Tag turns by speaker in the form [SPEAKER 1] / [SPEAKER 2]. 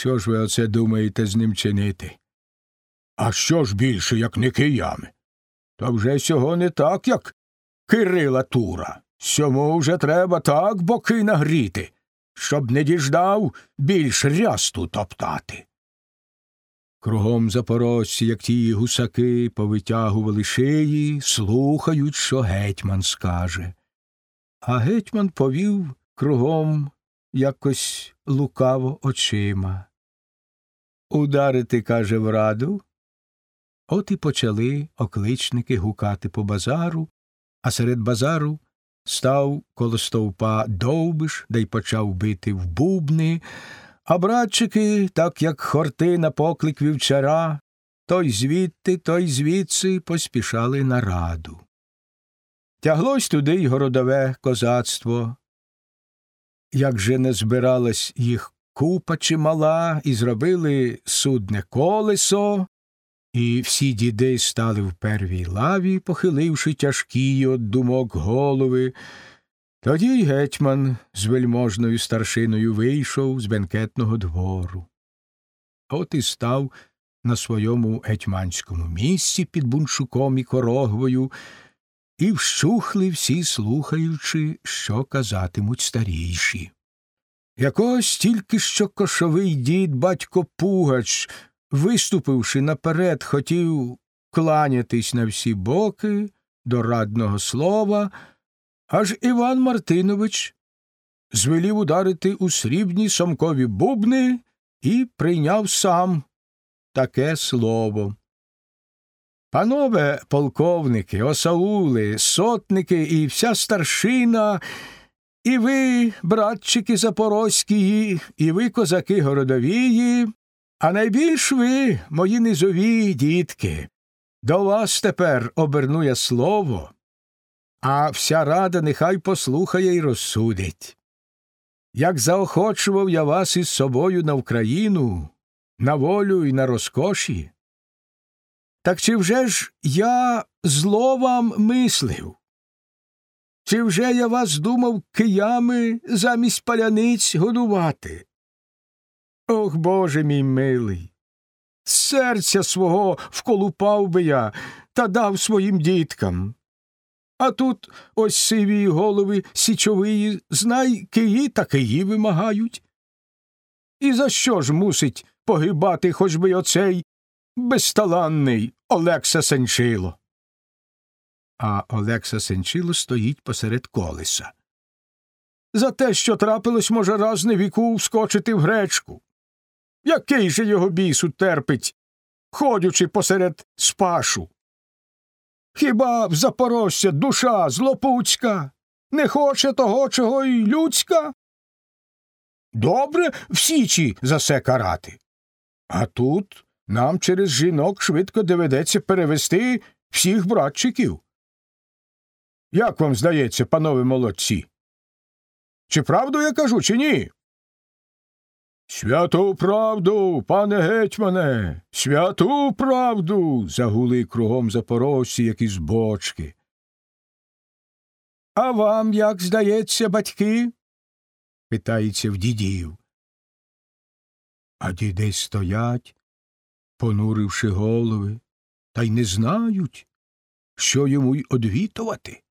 [SPEAKER 1] що ж ви оце думаєте з ним чинити? А що ж більше, як не киями? То вже сього не так, як Кирила Тура. Сьому вже треба так боки нагріти, щоб не діждав більш рясту топтати. Кругом запорожці, як ті гусаки, повитягували шиї, слухають, що гетьман скаже. А гетьман повів кругом якось лукаво очима. Ударити, каже, в раду. От і почали окличники гукати по базару, а серед базару став коло стовпа довбиш, да й почав бити в бубни, а братчики, так як хорти на поклик вівчара, той звідти, той звідси поспішали на раду. Тяглось туди й городове козацтво. Як же не збиралась їх купа чимала, і зробили судне колесо, і всі діди стали в первій лаві, похиливши тяжкі от думок голови. Тоді й гетьман з вельможною старшиною вийшов з бенкетного двору. От і став на своєму гетьманському місці під буншуком і корогвою, і вщухли всі, слухаючи, що казатимуть старіші. Якось тільки що кошовий дід батько Пугач, виступивши наперед, хотів кланятись на всі боки до радного слова, аж Іван Мартинович звелів ударити у срібні самкові бубни і прийняв сам таке слово. Панове полковники, осаули, сотники і вся старшина, і ви, братчики запорозькі, і ви, козаки городовії, а найбільш ви, мої низові дітки, до вас тепер оберну я слово, а вся рада нехай послухає й розсудить. Як заохочував я вас із собою на Україну, на волю і на розкоші, так чи вже ж я зло вам мислив? Чи вже я вас думав киями замість паляниць годувати? Ох, Боже мій милий, серця свого вколупав би я та дав своїм діткам. А тут ось сиві голови січової, знай, киї та киї вимагають. І за що ж мусить погибати хоч би оцей безталанний Олекса Сенчило. А Олекса Сенчило стоїть посеред колеса. За те, що трапилось, може, раз на віку вскочити в гречку. Який же його бісу терпить, ходячи посеред спашу? Хіба в Запорожця душа злопуцька, не хоче того, чого й людська? Добре в Січі за се карати. А тут нам через жінок швидко доведеться перевести всіх братчиків. Як вам здається, панове молодці? Чи правду я кажу, чи ні? Святу правду, пане гетьмане, святу правду. загули кругом запорожці, як із бочки. А вам як здається, батьки? питається в дідів. А діди стоять, понуривши голови, та й не знають, що йому й одвітувати.